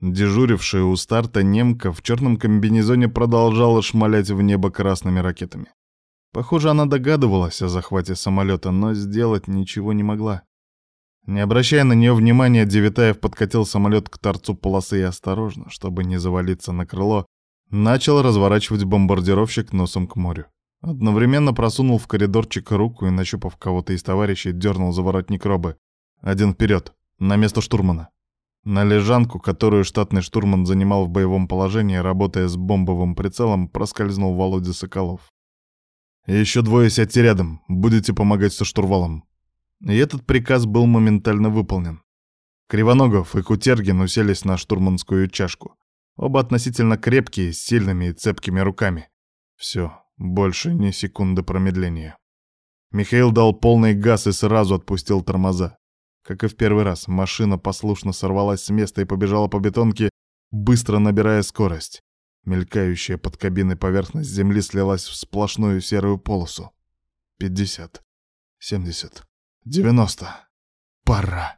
Дежурившая у старта немка в черном комбинезоне продолжала шмалять в небо красными ракетами. Похоже, она догадывалась о захвате самолета, но сделать ничего не могла. Не обращая на нее внимания, Девитаев подкатил самолет к торцу полосы и осторожно, чтобы не завалиться на крыло, начал разворачивать бомбардировщик носом к морю. Одновременно просунул в коридорчик руку и, нащупав кого-то из товарищей, дернул за воротник робы. Один вперед, на место штурмана. На лежанку, которую штатный штурман занимал в боевом положении, работая с бомбовым прицелом, проскользнул Володя Соколов. еще двое сядьте рядом, будете помогать со штурвалом». И этот приказ был моментально выполнен. Кривоногов и Кутергин уселись на штурманскую чашку. Оба относительно крепкие, с сильными и цепкими руками. Все, больше ни секунды промедления. Михаил дал полный газ и сразу отпустил тормоза. Как и в первый раз, машина послушно сорвалась с места и побежала по бетонке, быстро набирая скорость. Мелькающая под кабиной поверхность земли слилась в сплошную серую полосу. Пятьдесят. Семьдесят. Девяносто. Пора.